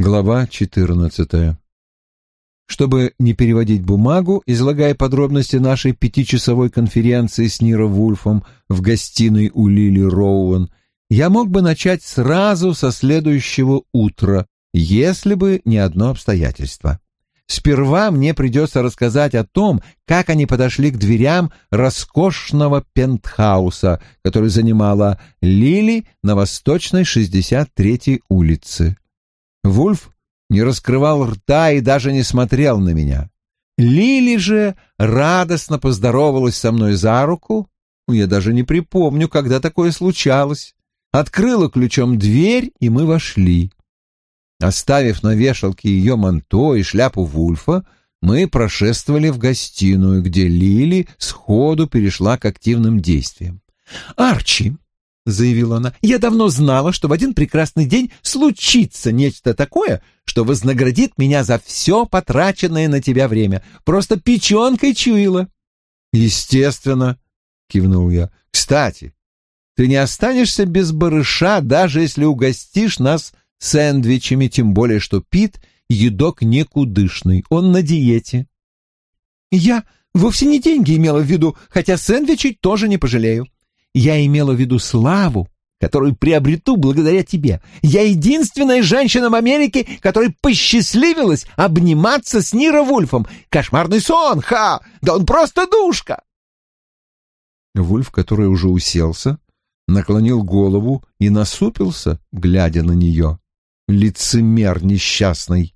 Глава 14. Чтобы не переводить бумагу, излагая подробности нашей пятичасовой конференции с Ниро Вульфом в гостиной у Лили Роуэн, я мог бы начать сразу со следующего утра, если бы не одно обстоятельство. Сперва мне придется рассказать о том, как они подошли к дверям роскошного пентхауса, который занимала Лили на восточной 63-й улице. Вульф не раскрывал рта и даже не смотрел на меня. Лили же радостно поздоровалась со мной за руку. Я даже не припомню, когда такое случалось. Открыла ключом дверь, и мы вошли. Оставив на вешалке ее манто и шляпу Вульфа, мы прошествовали в гостиную, где Лили сходу перешла к активным действиям. «Арчи!» Заявила она, — «я давно знала, что в один прекрасный день случится нечто такое, что вознаградит меня за все потраченное на тебя время. Просто печенкой чуяла». «Естественно», — кивнул я. «Кстати, ты не останешься без барыша, даже если угостишь нас сэндвичами, тем более что Пит — едок никудышный, он на диете». «Я вовсе не деньги имела в виду, хотя сэндвичей тоже не пожалею. Я имела в виду славу, которую приобрету благодаря тебе. Я единственная женщина в Америке, которая посчастливилась обниматься с Ниро Вульфом. Кошмарный сон, ха! Да он просто душка!» Вульф, который уже уселся, наклонил голову и насупился, глядя на нее. Лицемер несчастный.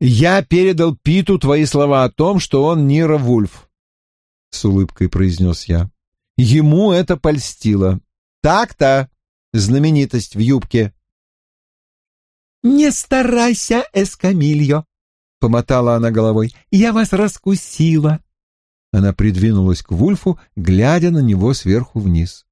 «Я передал Питу твои слова о том, что он Нира Вульф», — с улыбкой произнес я. Ему это польстило. Так-то, знаменитость в юбке. «Не старайся, Эскамильо», — помотала она головой, — «я вас раскусила». Она придвинулась к Вульфу, глядя на него сверху вниз.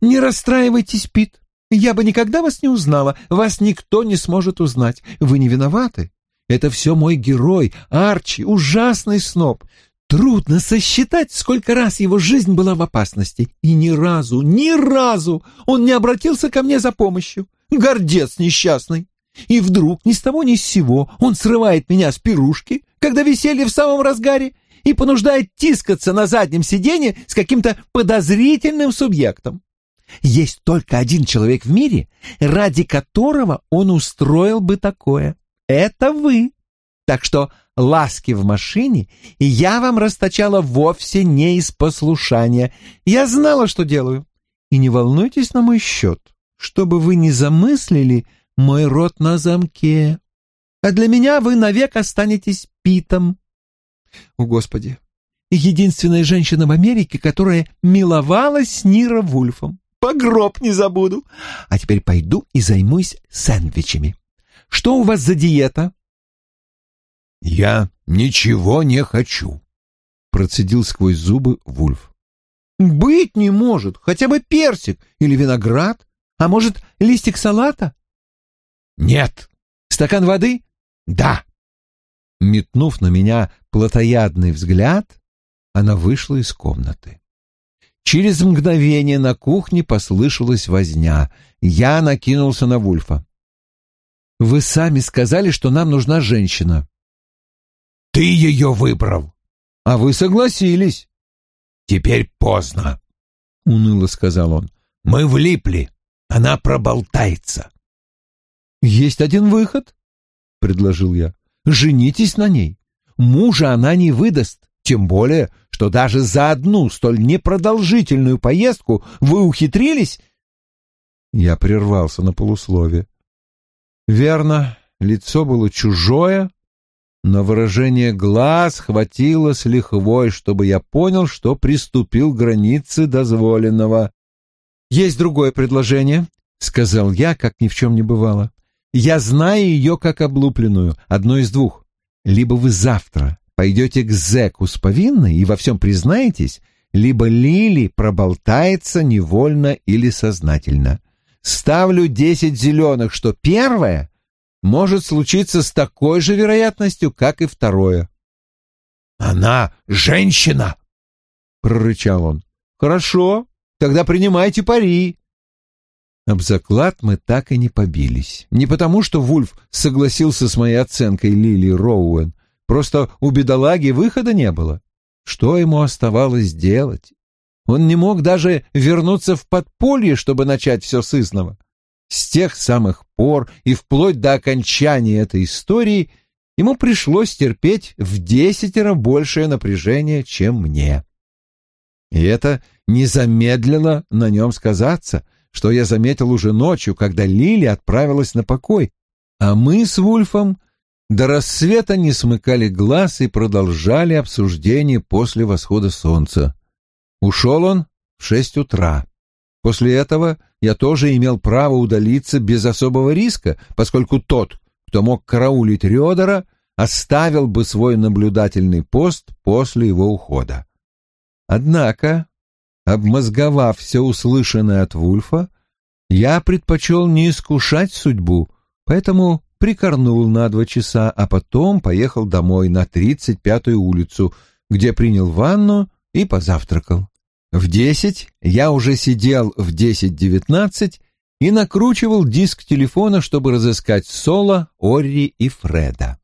«Не расстраивайтесь, Пит. Я бы никогда вас не узнала. Вас никто не сможет узнать. Вы не виноваты. Это все мой герой, Арчи, ужасный сноб. Трудно сосчитать, сколько раз его жизнь была в опасности, и ни разу, ни разу он не обратился ко мне за помощью. Гордец несчастный. И вдруг ни с того ни с сего он срывает меня с пирушки, когда веселье в самом разгаре, и понуждает тискаться на заднем сиденье с каким-то подозрительным субъектом. Есть только один человек в мире, ради которого он устроил бы такое. Это вы. Так что ласки в машине, и я вам расточала вовсе не из послушания. Я знала, что делаю. И не волнуйтесь на мой счет, чтобы вы не замыслили мой рот на замке. А для меня вы навек останетесь Питом. О, Господи! Единственная женщина в Америке, которая миловалась с Ниро Вульфом. По гроб не забуду. А теперь пойду и займусь сэндвичами. Что у вас за диета? «Я ничего не хочу», — процедил сквозь зубы Вульф. «Быть не может. Хотя бы персик или виноград. А может, листик салата?» «Нет». «Стакан воды?» «Да». Метнув на меня плотоядный взгляд, она вышла из комнаты. Через мгновение на кухне послышалась возня. Я накинулся на Вульфа. «Вы сами сказали, что нам нужна женщина. Ты ее выбрал. А вы согласились. Теперь поздно, — уныло сказал он. Мы влипли. Она проболтается. Есть один выход, — предложил я. Женитесь на ней. Мужа она не выдаст, тем более, что даже за одну столь непродолжительную поездку вы ухитрились... Я прервался на полуслове. Верно, лицо было чужое, но выражение глаз хватило с лихвой, чтобы я понял, что приступил к границе дозволенного. «Есть другое предложение», — сказал я, как ни в чем не бывало. «Я знаю ее как облупленную, одно из двух. Либо вы завтра пойдете к зэку с повинной и во всем признаетесь, либо Лили проболтается невольно или сознательно. Ставлю десять зеленых, что первое может случиться с такой же вероятностью, как и второе. «Она женщина!» — прорычал он. «Хорошо, тогда принимайте пари». Об заклад мы так и не побились. Не потому, что Вульф согласился с моей оценкой Лили Роуэн, просто у бедолаги выхода не было. Что ему оставалось делать? Он не мог даже вернуться в подполье, чтобы начать все с изного. С тех самых пор и вплоть до окончания этой истории ему пришлось терпеть в десятеро большее напряжение, чем мне. И это не на нем сказаться, что я заметил уже ночью, когда Лили отправилась на покой, а мы с Вульфом до рассвета не смыкали глаз и продолжали обсуждение после восхода солнца. Ушел он в шесть утра. После этого я тоже имел право удалиться без особого риска, поскольку тот, кто мог караулить Рёдера, оставил бы свой наблюдательный пост после его ухода. Однако, обмозговав все услышанное от Вульфа, я предпочел не искушать судьбу, поэтому прикорнул на два часа, а потом поехал домой на 35-ю улицу, где принял ванну и позавтракал. В десять я уже сидел в десять-девятнадцать и накручивал диск телефона, чтобы разыскать Соло, Орри и Фреда.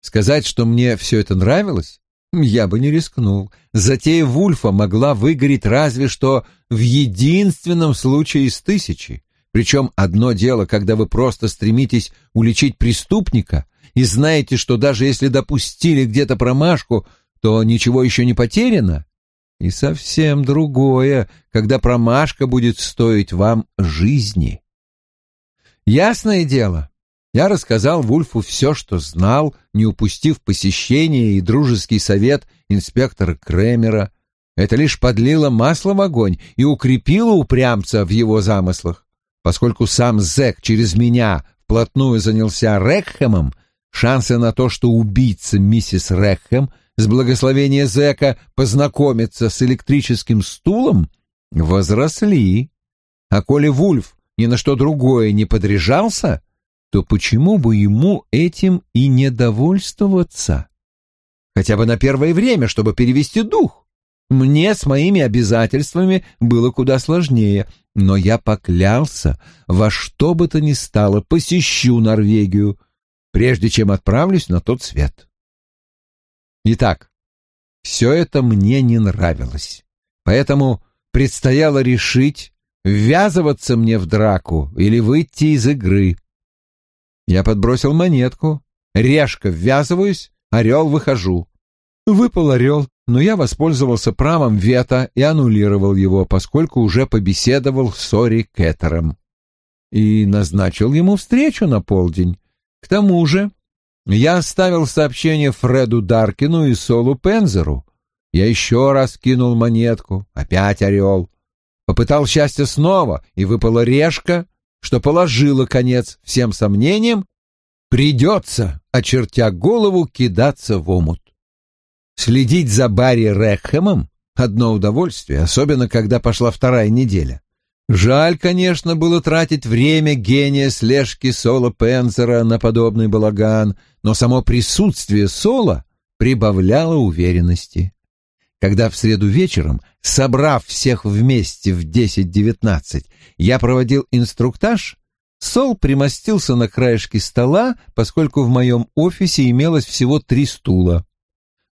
Сказать, что мне все это нравилось, я бы не рискнул. Затея Вульфа могла выгореть разве что в единственном случае из тысячи. Причем одно дело, когда вы просто стремитесь уличить преступника и знаете, что даже если допустили где-то промашку, то ничего еще не потеряно. И совсем другое, когда промашка будет стоить вам жизни. Ясное дело, я рассказал Вульфу все, что знал, не упустив посещение и дружеский совет инспектора Кремера. Это лишь подлило масло в огонь и укрепило упрямца в его замыслах. Поскольку сам зэк через меня вплотную занялся Рекхэмом, шансы на то, что убийца миссис Рекхэм с благословения зэка познакомиться с электрическим стулом возросли. А коли Вульф ни на что другое не подряжался, то почему бы ему этим и не довольствоваться? Хотя бы на первое время, чтобы перевести дух. Мне с моими обязательствами было куда сложнее, но я поклялся, во что бы то ни стало посещу Норвегию, прежде чем отправлюсь на тот свет. Итак, все это мне не нравилось, поэтому предстояло решить, ввязываться мне в драку или выйти из игры. Я подбросил монетку. Решка ввязываюсь, орел выхожу. Выпал орел, но я воспользовался правом вето и аннулировал его, поскольку уже побеседовал с Сори Кеттером. И назначил ему встречу на полдень. К тому же я оставил сообщение Фреду Даркину и Солу Пензеру. Я еще раз кинул монетку, опять орел. Попытал счастье снова, и выпала решка, что положило конец всем сомнениям, придется, очертя голову, кидаться в омут. Следить за Барри Рекхэмом — одно удовольствие, особенно когда пошла вторая неделя. Жаль, конечно, было тратить время гения слежки Соло Пензера на подобный балаган, но само присутствие Соло прибавляло уверенности. Когда в среду вечером, собрав всех вместе в 10-19, я проводил инструктаж, Сол примостился на краешке стола, поскольку в моем офисе имелось всего три стула.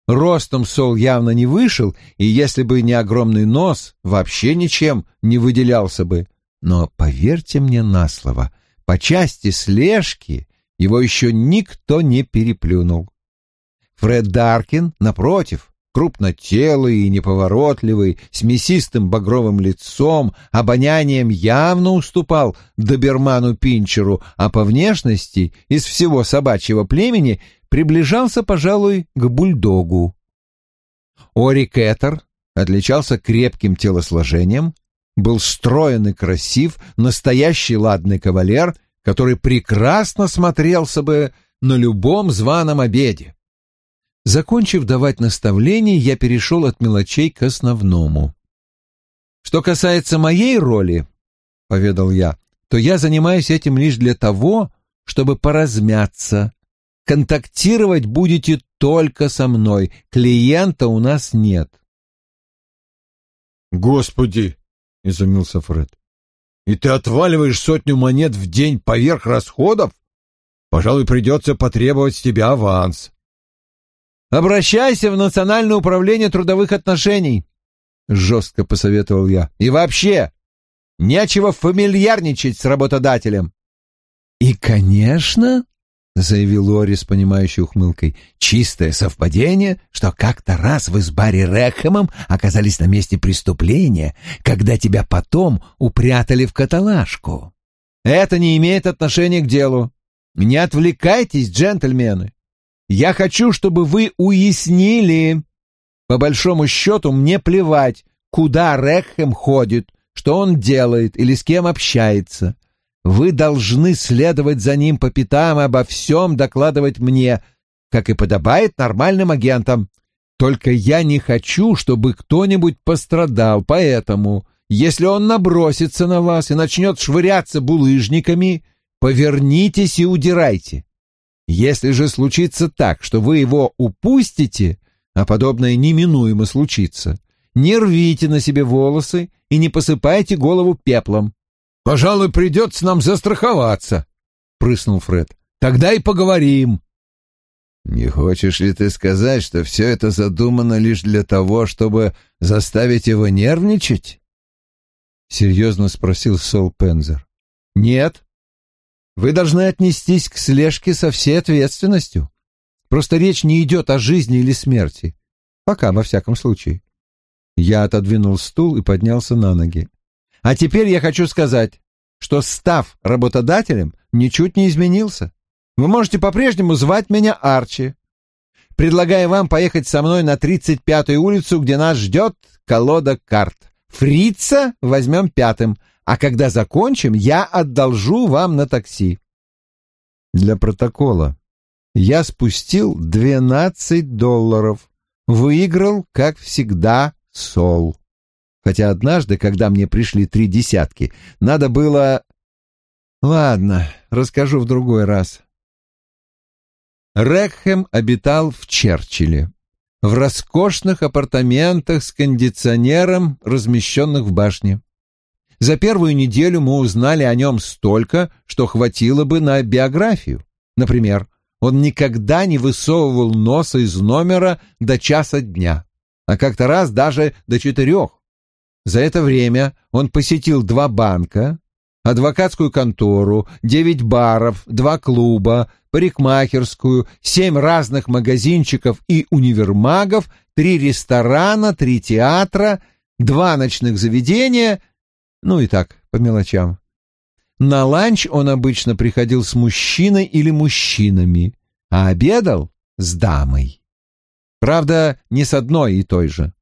Ростом Сол явно не вышел, и если бы не огромный нос, вообще ничем не выделялся бы. Но поверьте мне на слово, по части слежки его еще никто не переплюнул. Фред Даркин, напротив, крупнотелый и неповоротливый, с мясистым багровым лицом, обонянием явно уступал доберману Пинчеру, а по внешности из всего собачьего племени приближался, пожалуй, к бульдогу. Ори Кеттер отличался крепким телосложением, был строен и красив, настоящий ладный кавалер, который прекрасно смотрелся бы на любом званом обеде. Закончив давать наставления, я перешел от мелочей к основному. «Что касается моей роли, — поведал я, — то я занимаюсь этим лишь для того, чтобы поразмяться. Контактировать будете только со мной, клиента у нас нет». «Господи!» — изумился Фред. И ты отваливаешь сотню монет в день поверх расходов? Пожалуй, придется потребовать с тебя аванс. Обращайся в Национальное управление трудовых отношений, жестко посоветовал я. И вообще, нечего фамильярничать с работодателем. И, конечно, — заявил Лори с понимающей ухмылкой. «Чистое совпадение, что как-то раз вы с Барри Рэкхэмом оказались на месте преступления, когда тебя потом упрятали в каталажку. Это не имеет отношения к делу. Не отвлекайтесь, джентльмены. Я хочу, чтобы вы уяснили. По большому счету мне плевать, куда Рэкхэм ходит, что он делает или с кем общается. Вы должны следовать за ним по пятам и обо всем докладывать мне, как и подобает нормальным агентам. Только я не хочу, чтобы кто-нибудь пострадал, поэтому, если он набросится на вас и начнет швыряться булыжниками, повернитесь и удирайте. Если же случится так, что вы его упустите, а подобное неминуемо случится, не рвите на себе волосы и не посыпайте голову пеплом. Пожалуй, придется нам застраховаться, — прыснул Фред. Тогда и поговорим. Не хочешь ли ты сказать, что все это задумано лишь для того, чтобы заставить его нервничать? Серьезно спросил Сол Пензер. Нет. Вы должны отнестись к слежке со всей ответственностью. Просто речь не идет о жизни или смерти. Пока, во всяком случае. Я отодвинул стул и поднялся на ноги. А теперь я хочу сказать, что став работодателем, ничуть не изменился. Вы можете по-прежнему звать меня Арчи. Предлагаю вам поехать со мной на 35-ю улицу, где нас ждет колода карт. Фрица возьмем пятым, а когда закончим, я одолжу вам на такси. Для протокола. Я спустил 12 долларов. Выиграл, как всегда, Сол хотя однажды, когда мне пришли три десятки, надо было... Ладно, расскажу в другой раз. Рекхэм обитал в Черчилле, в роскошных апартаментах с кондиционером, размещенных в башне. За первую неделю мы узнали о нем столько, что хватило бы на биографию. Например, он никогда не высовывал носа из номера до часа дня, а как-то раз даже до четырех. За это время он посетил два банка, адвокатскую контору, девять баров, два клуба, парикмахерскую, семь разных магазинчиков и универмагов, три ресторана, три театра, два ночных заведения, ну и так, по мелочам. На ланч он обычно приходил с мужчиной или мужчинами, а обедал с дамой. Правда, не с одной и той же.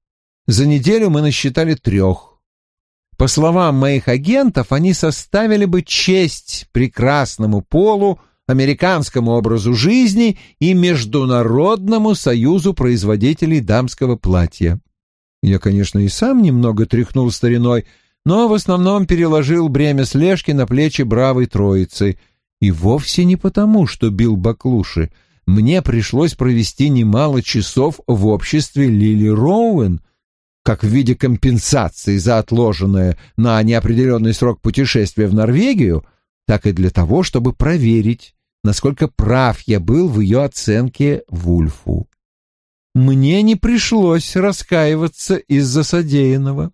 За неделю мы насчитали трех. По словам моих агентов, они составили бы честь прекрасному полу, американскому образу жизни и Международному союзу производителей дамского платья. Я, конечно, и сам немного тряхнул стариной, но в основном переложил бремя слежки на плечи бравой троицы. И вовсе не потому, что бил баклуши. Мне пришлось провести немало часов в обществе Лили Роуэн, как в виде компенсации за отложенное на неопределенный срок путешествие в Норвегию, так и для того, чтобы проверить, насколько прав я был в ее оценке Вульфу. Мне не пришлось раскаиваться из-за содеянного.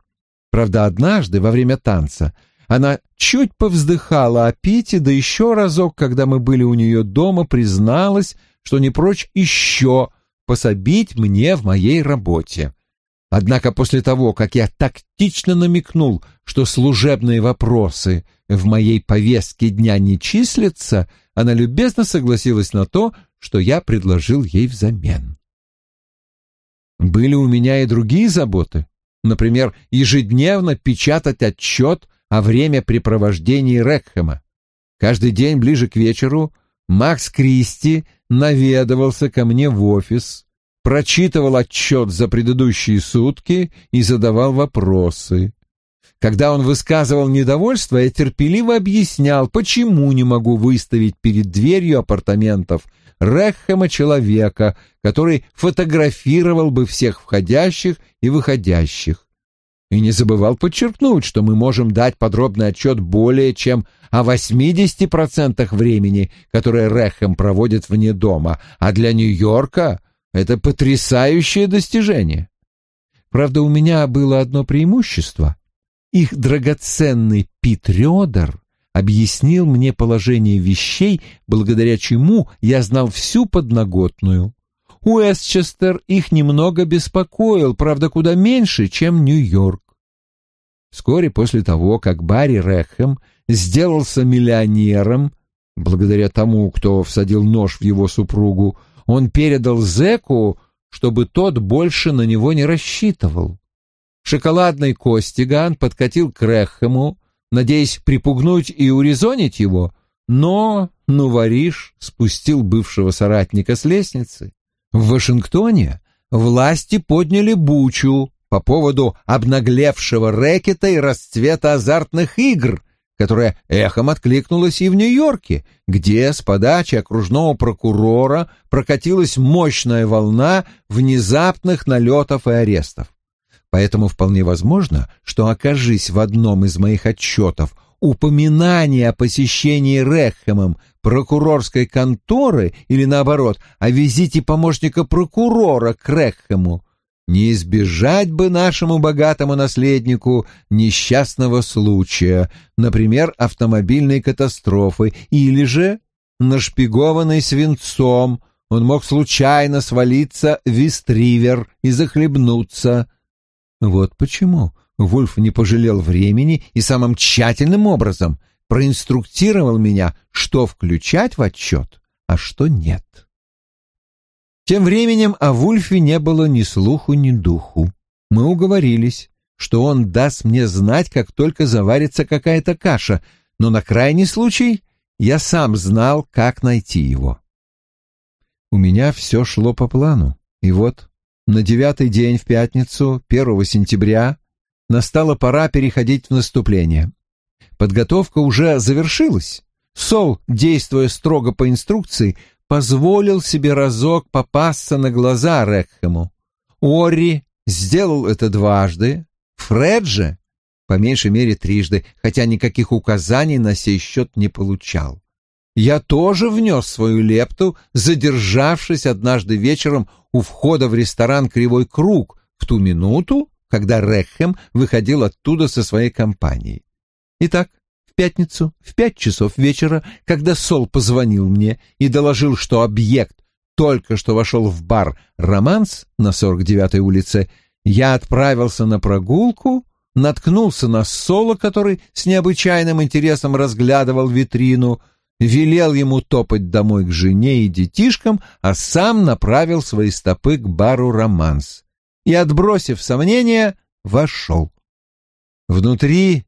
Правда, однажды во время танца она чуть повздыхала о Пите, да еще разок, когда мы были у нее дома, призналась, что не прочь еще пособить мне в моей работе. Однако после того, как я тактично намекнул, что служебные вопросы в моей повестке дня не числятся, она любезно согласилась на то, что я предложил ей взамен. Были у меня и другие заботы. Например, ежедневно печатать отчет о времяпрепровождении Рекхэма. Каждый день ближе к вечеру Макс Кристи наведывался ко мне в офис, прочитывал отчет за предыдущие сутки и задавал вопросы. Когда он высказывал недовольство, я терпеливо объяснял, почему не могу выставить перед дверью апартаментов Рекхема человека, который фотографировал бы всех входящих и выходящих. и не забывал подчеркнуть, что мы можем дать подробный отчет более чем о 80% времени, которое Рэхэм проводит вне дома, а для Нью-Йорка это потрясающее достижение. Правда, у меня было одно преимущество. Их драгоценный Пит объяснил мне положение вещей, благодаря чему я знал всю подноготную. Уэстчестер их немного беспокоил, правда, куда меньше, чем Нью-Йорк. Вскоре после того, как Барри Рэхэм сделался миллионером, благодаря тому, кто всадил нож в его супругу, он передал зэку, чтобы тот больше на него не рассчитывал. Шоколадный Костиган подкатил к Рэхэму, надеясь припугнуть и урезонить его, но Нувариш спустил бывшего соратника с лестницы. В Вашингтоне власти подняли бучу по поводу обнаглевшего рэкета и расцвета азартных игр, которая эхом откликнулась и в Нью-Йорке, где с подачи окружного прокурора прокатилась мощная волна внезапных налетов и арестов. Поэтому вполне возможно, что окажись в одном из моих отчетов упоминание о посещении Рэхэмом прокурорской конторы или, наоборот, о визите помощника прокурора к Рэхэму, не избежать бы нашему богатому наследнику несчастного случая, например, автомобильной катастрофы, или же, нашпигованный свинцом, он мог случайно свалиться в вестривер и захлебнуться. Вот почему Вульф не пожалел времени и самым тщательным образом проинструктировал меня, что включать в отчет, а что нет. Тем временем о Вульфе не было ни слуху, ни духу. Мы уговорились, что он даст мне знать, как только заварится какая-то каша, но на крайний случай я сам знал, как найти его. У меня все шло по плану, и вот на девятый день в пятницу, 1 сентября, настала пора переходить в наступление. Подготовка уже завершилась. Сол, действуя строго по инструкции, позволил себе разок попасться на глаза Рекхему. Орри сделал это дважды, Фред же, по меньшей мере, трижды, хотя никаких указаний на сей счет не получал. Я тоже внес свою лепту, задержавшись однажды вечером у входа в ресторан «Кривой круг» в ту минуту, когда Рекхем выходил оттуда со своей компанией. Итак, пятницу в пять часов вечера, когда Сол позвонил мне и доложил, что объект только что вошел в бар «Романс» на 49-й улице, я отправился на прогулку, наткнулся на Соло, который с необычайным интересом разглядывал витрину, велел ему топать домой к жене и детишкам, а сам направил свои стопы к бару «Романс» и, отбросив сомнения, вошел. Внутри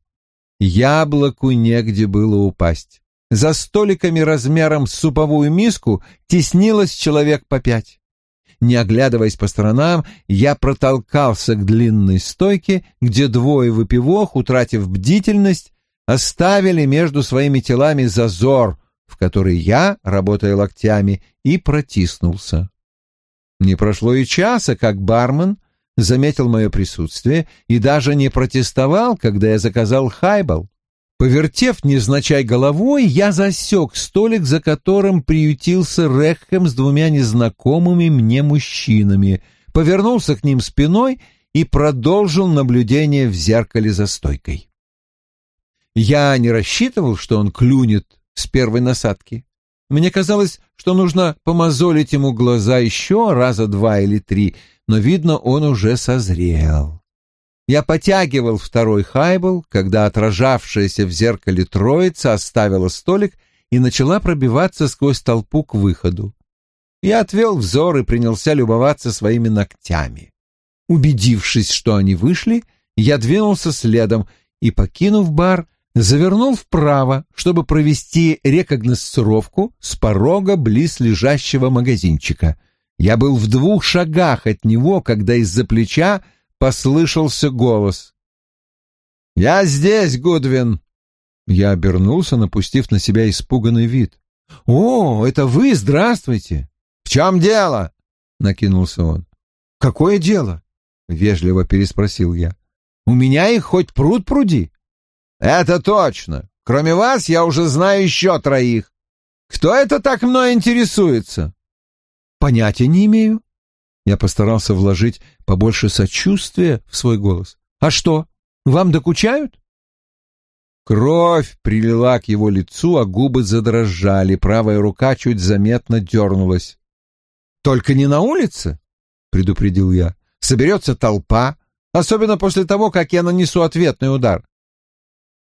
Яблоку негде было упасть. За столиками размером с суповую миску теснилось человек по пять. Не оглядываясь по сторонам, я протолкался к длинной стойке, где двое выпивох, утратив бдительность, оставили между своими телами зазор, в который я, работая локтями, и протиснулся. Не прошло и часа, как бармен заметил мое присутствие и даже не протестовал, когда я заказал хайбал. Повертев незначай головой, я засек столик, за которым приютился Рекхэм с двумя незнакомыми мне мужчинами, повернулся к ним спиной и продолжил наблюдение в зеркале за стойкой. Я не рассчитывал, что он клюнет с первой насадки. Мне казалось, что нужно помозолить ему глаза еще раза два или три — но, видно, он уже созрел. Я потягивал второй хайбл, когда отражавшаяся в зеркале троица оставила столик и начала пробиваться сквозь толпу к выходу. Я отвел взор и принялся любоваться своими ногтями. Убедившись, что они вышли, я двинулся следом и, покинув бар, завернул вправо, чтобы провести рекогносцировку с порога близ лежащего магазинчика — я был в двух шагах от него, когда из-за плеча послышался голос. «Я здесь, Гудвин!» Я обернулся, напустив на себя испуганный вид. «О, это вы, здравствуйте!» «В чем дело?» — накинулся он. «Какое дело?» — вежливо переспросил я. У меня их хоть пруд пруди. Это точно. Кроме вас я уже знаю еще троих. Кто это так мной интересуется? Понятия не имею. Я постарался вложить побольше сочувствия в свой голос. А что, вам докучают? Кровь прилила к его лицу, а губы задрожали, правая рука чуть заметно дернулась. «Только не на улице», — предупредил я. «Соберется толпа, особенно после того, как я нанесу ответный удар.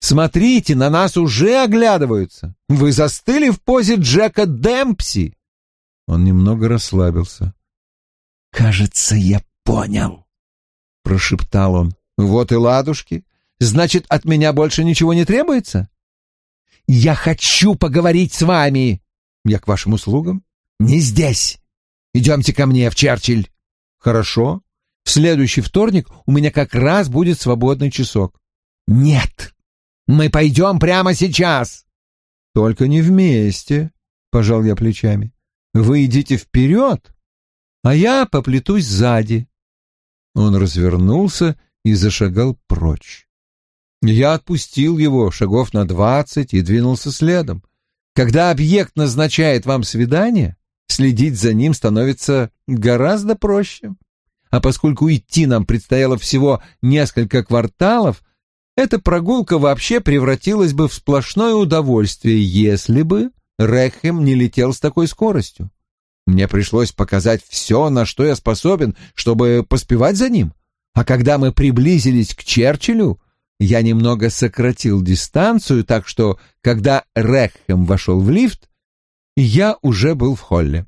Смотрите, на нас уже оглядываются. Вы застыли в позе Джека Демпси». Он немного расслабился. «Кажется, я понял», — прошептал он. «Вот и ладушки. Значит, от меня больше ничего не требуется? Я хочу поговорить с вами. Я к вашим услугам. Не здесь. Идемте ко мне в Черчилль. Хорошо. В следующий вторник у меня как раз будет свободный часок. Нет. Мы пойдем прямо сейчас. Только не вместе, пожал я плечами. Вы идите вперед, а я поплетусь сзади. Он развернулся и зашагал прочь. Я отпустил его шагов на двадцать и двинулся следом. Когда объект назначает вам свидание, следить за ним становится гораздо проще. А поскольку идти нам предстояло всего несколько кварталов, эта прогулка вообще превратилась бы в сплошное удовольствие, если бы Рекхем не летел с такой скоростью. Мне пришлось показать все, на что я способен, чтобы поспевать за ним. А когда мы приблизились к Черчиллю, я немного сократил дистанцию, так что, когда Рекхем вошел в лифт, я уже был в холле.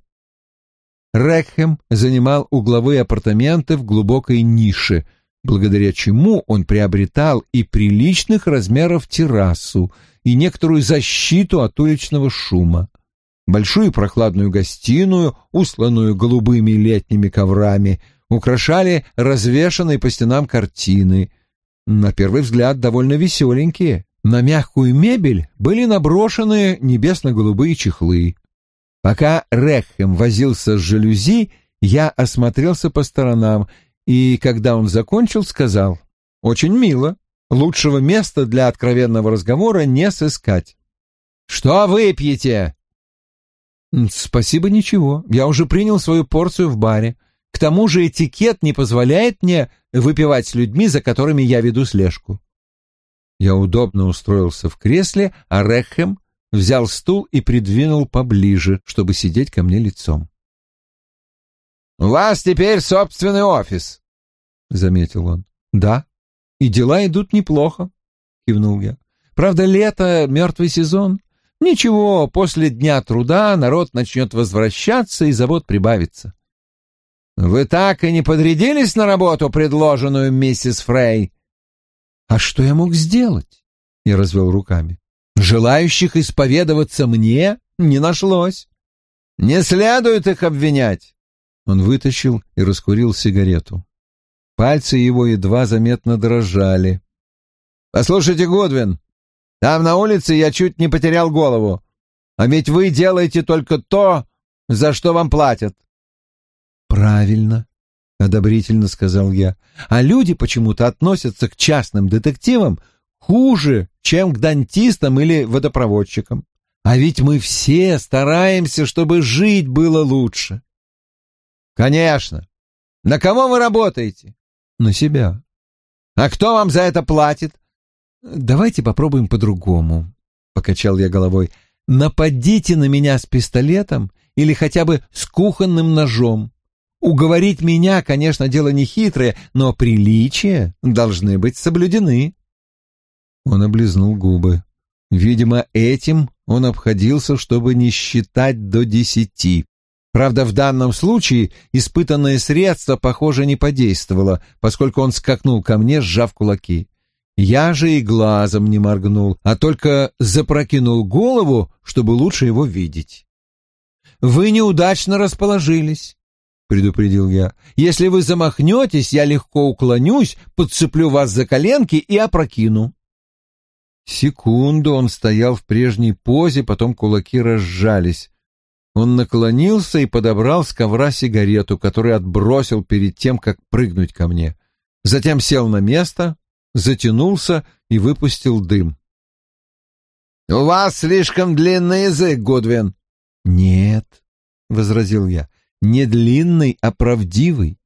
Рекхем занимал угловые апартаменты в глубокой нише, благодаря чему он приобретал и приличных размеров террасу, и некоторую защиту от уличного шума. Большую прохладную гостиную, усланную голубыми летними коврами, украшали развешанные по стенам картины — на первый взгляд довольно веселенькие. На мягкую мебель были наброшены небесно-голубые чехлы. Пока Рекхем возился с жалюзи, я осмотрелся по сторонам, и, когда он закончил, сказал, «Очень мило. Лучшего места для откровенного разговора не сыскать». «Что выпьете?» «Спасибо, ничего. Я уже принял свою порцию в баре. К тому же этикет не позволяет мне выпивать с людьми, за которыми я веду слежку. Я удобно устроился в кресле, а Рехем взял стул и придвинул поближе, чтобы сидеть ко мне лицом. «У вас теперь собственный офис», — заметил он. «Да, и дела идут неплохо», — кивнул я. «Правда, лето — мертвый сезон. Ничего, после дня труда народ начнет возвращаться, и завод прибавится. Вы так и не подрядились на работу, предложенную миссис Фрей? А что я мог сделать? Я развел руками. Желающих исповедоваться мне не нашлось. Не следует их обвинять. Он вытащил и раскурил сигарету. Пальцы его едва заметно дрожали. «Послушайте, Гудвин, там на улице я чуть не потерял голову. А ведь вы делаете только то, за что вам платят. «Правильно», — одобрительно сказал я. «А люди почему-то относятся к частным детективам хуже, чем к дантистам или водопроводчикам. А ведь мы все стараемся, чтобы жить было лучше». «Конечно. На кого вы работаете?» «На себя». «А кто вам за это платит?» «Давайте попробуем по-другому», — покачал я головой. «Нападите на меня с пистолетом или хотя бы с кухонным ножом. Уговорить меня, конечно, дело не хитрое, но приличия должны быть соблюдены. Он облизнул губы. Видимо, этим он обходился, чтобы не считать до десяти. Правда, в данном случае испытанное средство, похоже, не подействовало, поскольку он скакнул ко мне, сжав кулаки. Я же и глазом не моргнул, а только запрокинул голову, чтобы лучше его видеть. «Вы неудачно расположились предупредил я. «Если вы замахнетесь, я легко уклонюсь, подцеплю вас за коленки и опрокину». Секунду он стоял в прежней позе, потом кулаки разжались. Он наклонился и подобрал с ковра сигарету, которую отбросил перед тем, как прыгнуть ко мне. Затем сел на место, затянулся и выпустил дым. «У вас слишком длинный язык, Гудвин». «Нет», — возразил я, — «не длинный, а правдивый.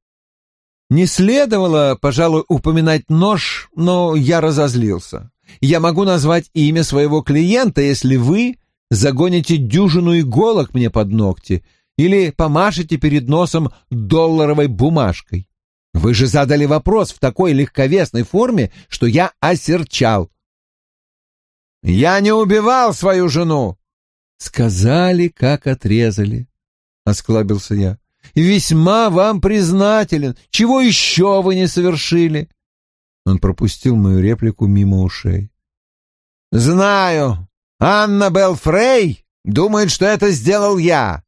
Не следовало, пожалуй, упоминать нож, но я разозлился. Я могу назвать имя своего клиента, если вы загоните дюжину иголок мне под ногти или помашете перед носом долларовой бумажкой. Вы же задали вопрос в такой легковесной форме, что я осерчал. «Я не убивал свою жену!» «Сказали, как отрезали», — осклабился я. «Весьма вам признателен. Чего еще вы не совершили?» Он пропустил мою реплику мимо ушей. «Знаю. Анна Белфрей думает, что это сделал я.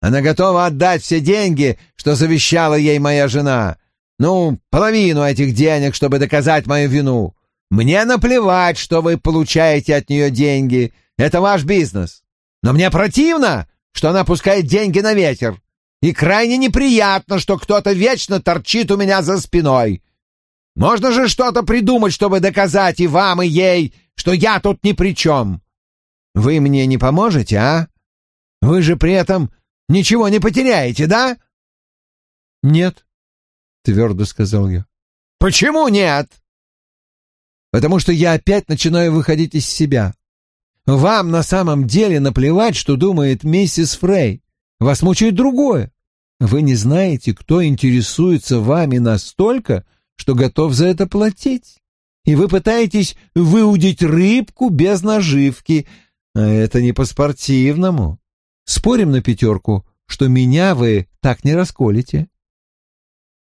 Она готова отдать все деньги, что завещала ей моя жена. Ну, половину этих денег, чтобы доказать мою вину. Мне наплевать, что вы получаете от нее деньги. Это ваш бизнес. Но мне противно, что она пускает деньги на ветер. И крайне неприятно, что кто-то вечно торчит у меня за спиной. Можно же что-то придумать, чтобы доказать и вам, и ей, что я тут ни при чем. Вы мне не поможете, а? Вы же при этом ничего не потеряете, да? Нет, твердо сказал я. Почему нет? Потому что я опять начинаю выходить из себя. Вам на самом деле наплевать, что думает миссис Фрей. Вас мучает другое. Вы не знаете, кто интересуется вами настолько, что готов за это платить. И вы пытаетесь выудить рыбку без наживки, а это не по-спортивному. Спорим на пятерку, что меня вы так не расколите.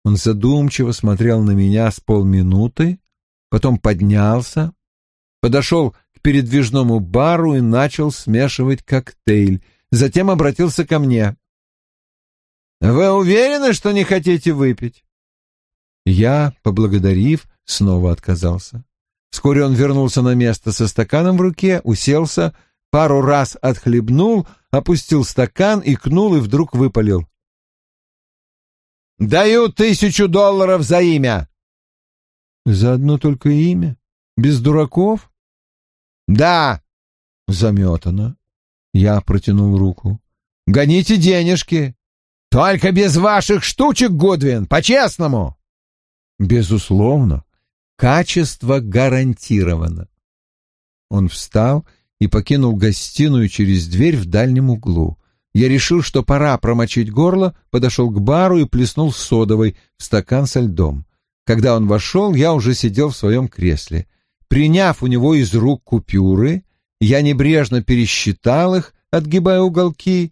Он задумчиво смотрел на меня с полминуты, потом поднялся, подошел к передвижному бару и начал смешивать коктейль, затем обратился ко мне. «Вы уверены, что не хотите выпить?» Я, поблагодарив, снова отказался. Вскоре он вернулся на место со стаканом в руке, уселся, пару раз отхлебнул, опустил стакан, икнул и вдруг выпалил. «Даю тысячу долларов за имя!» «За одно только имя? Без дураков?» «Да!» Заметано. Я протянул руку. «Гоните денежки! Только без ваших штучек, Гудвин, по-честному!» Безусловно, качество гарантировано. Он встал и покинул гостиную через дверь в дальнем углу. Я решил, что пора промочить горло, подошел к бару и плеснул содовой в стакан со льдом. Когда он вошел, я уже сидел в своем кресле. Приняв у него из рук купюры, я небрежно пересчитал их, отгибая уголки.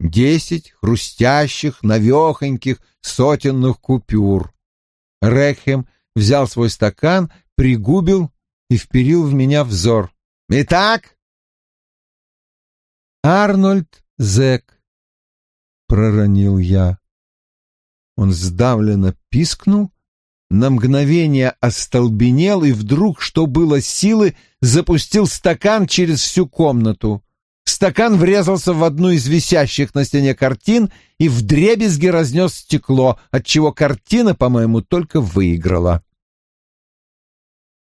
Десять хрустящих, навехоньких, сотенных купюр. Рекхем взял свой стакан, пригубил и вперил в меня взор. «Итак?» «Арнольд Зек», — проронил я. Он сдавленно пискнул, на мгновение остолбенел и вдруг, что было силы, запустил стакан через всю комнату. Стакан врезался в одну из висящих на стене картин и вдребезги разнес стекло, отчего картина, по-моему, только выиграла.